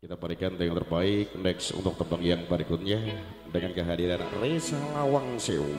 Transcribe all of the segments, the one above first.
Kita berikan yang terbaik next untuk tebang yang berikutnya dengan kehadiran Reza Lawang Sewu.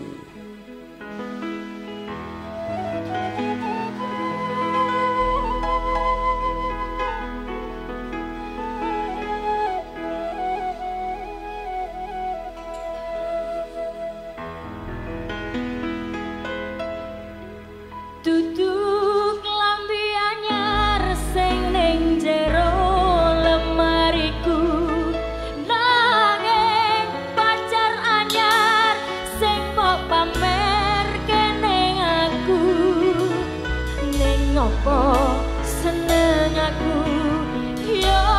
향하고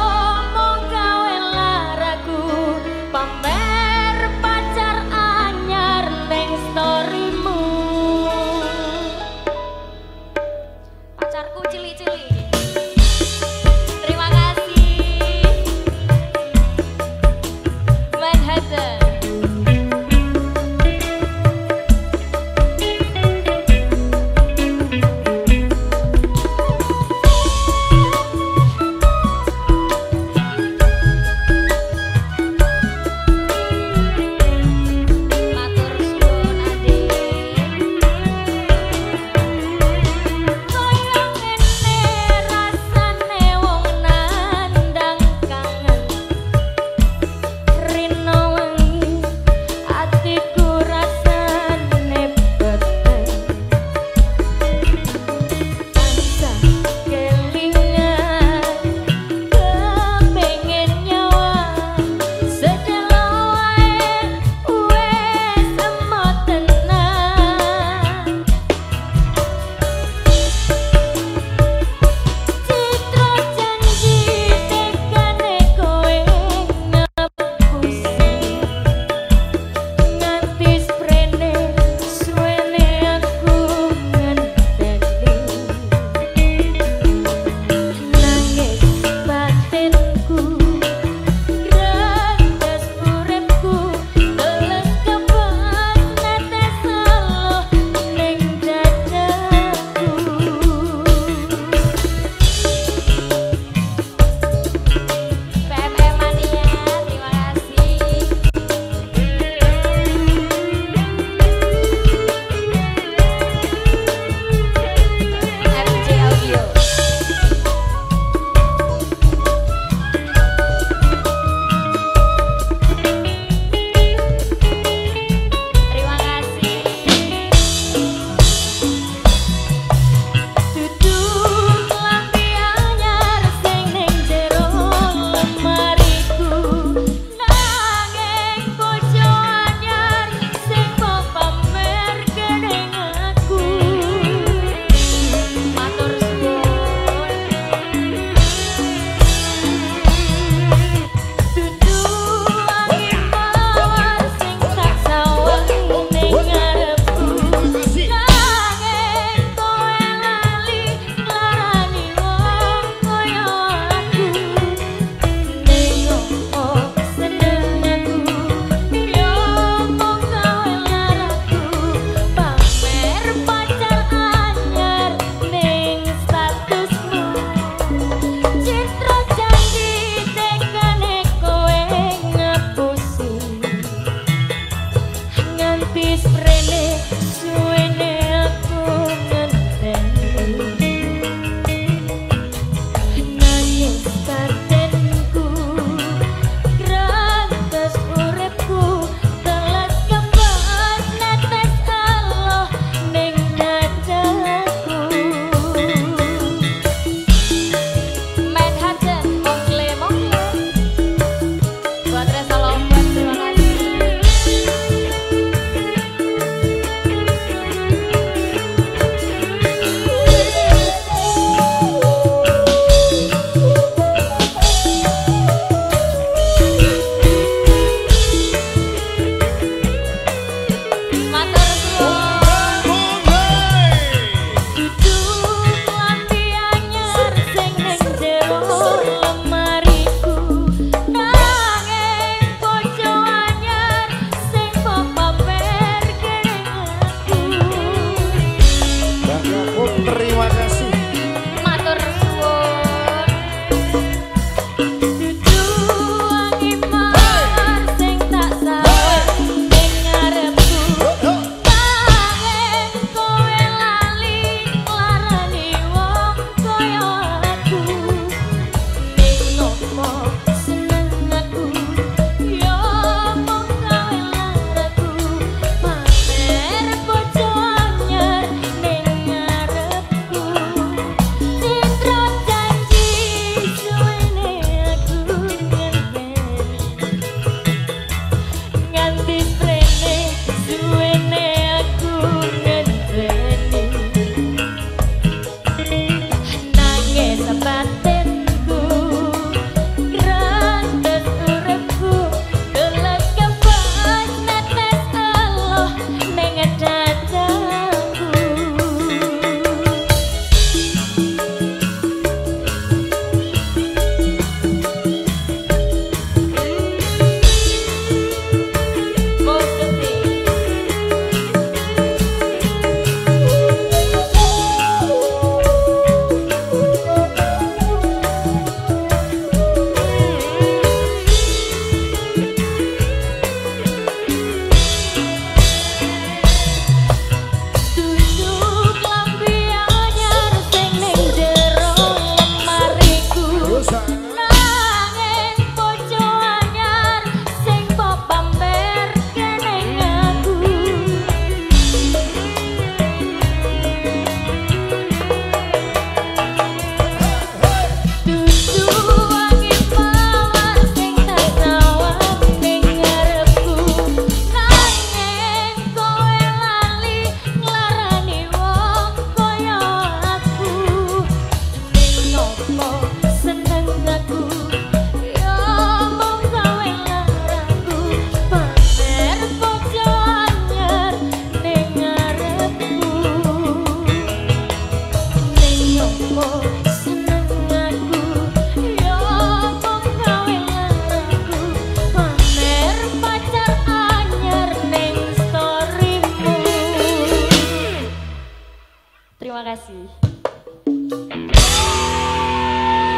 kasih.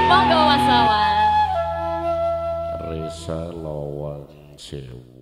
Monggo Mas Wawan. Resa Lawang Sewu